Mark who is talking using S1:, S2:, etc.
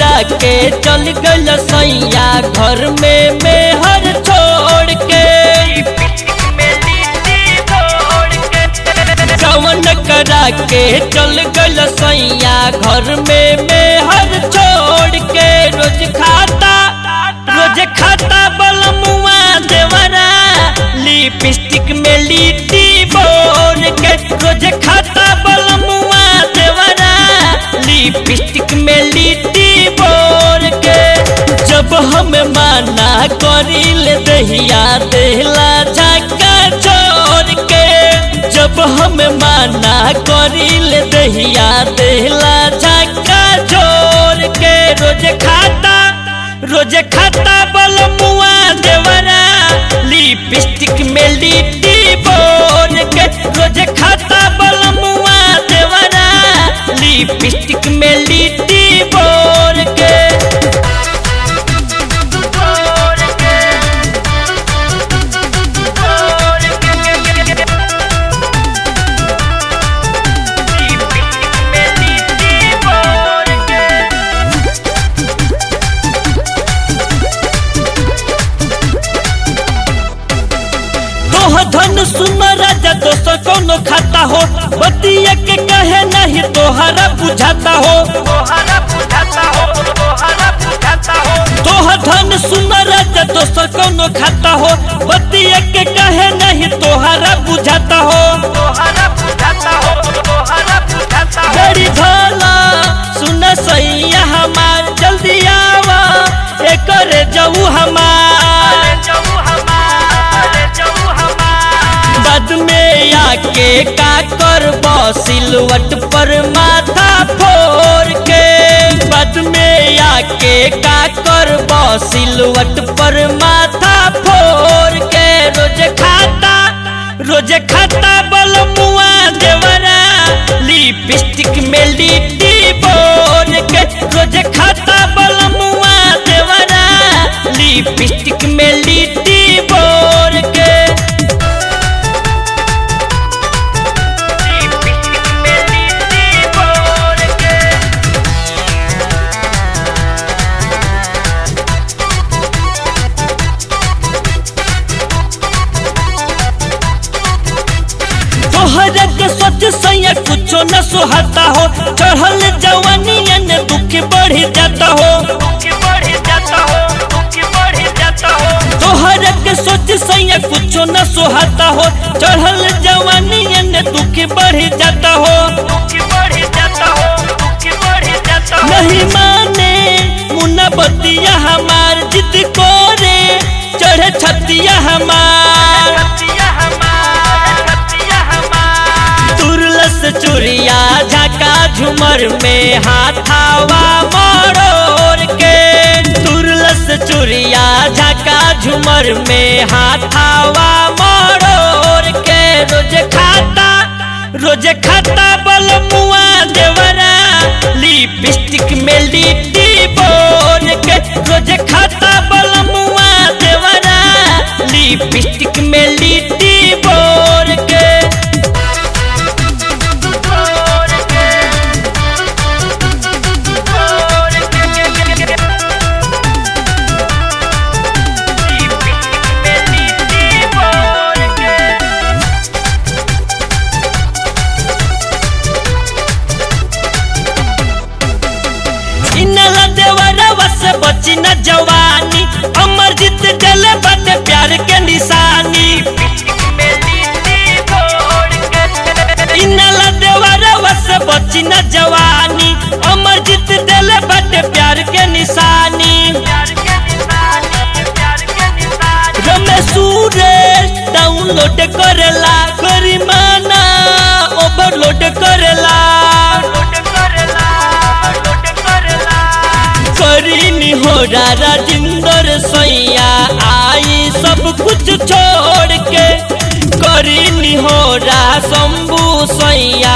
S1: के चल गल सैया घर में मेहर छोड़ के। जवन करा के चल गल सैया घर में दहिया देला झक्का छोड़ के जब हम माना करिल दहिया देला झक्का छोड़ के रोज खाता रोज खाता बलमुआ देवरा। लिपस्टिक में लिट्टी धन सुन राजा दोस्त कौनो खाता हो? बतिया के कहे नहीं तोहरा बुझाता हो। तोह धन सुन राजा दोस्त कौनो खाता हो? सिलवट पर माथा फोर के बाद में आके का कर सिलवट पर माथा फोर के। रोज खाता रोज खाता बलमुआ देवरा। लिपस्टिक में लिट्टी बोर के। रोज खाता बलमुआ तोहरा के सोच सैया कुछ न सुहाता हो। चढ़ल जवानी ने दुख बढ़ जाता हो। तोहरा के सोच सैया कुछ न सुहाता हो। चढ़ल जवानी ने दुख बढ़ जाता हो। चुरिया झका झुमर में हाथावा मरोड़ के। तुरलस चुरिया झका झुमर में हाथावा मरोड़ के। रोज खाता रोज खाता बलमुआ देवरा। लिपस्टिक में लिट्टी बोर के रोज खाता से न जवानी, अमर जीत जले बटे प्यार के निशानी। बची न जवानी, अमर जीत जले बटे प्यार के निशानी। रमेश सुरेश डाउनलोड करेला करीमाना करीनी हो राजिंदर सैया। आई सब कुछ छोड़ के करी हो रा शंभू सैया।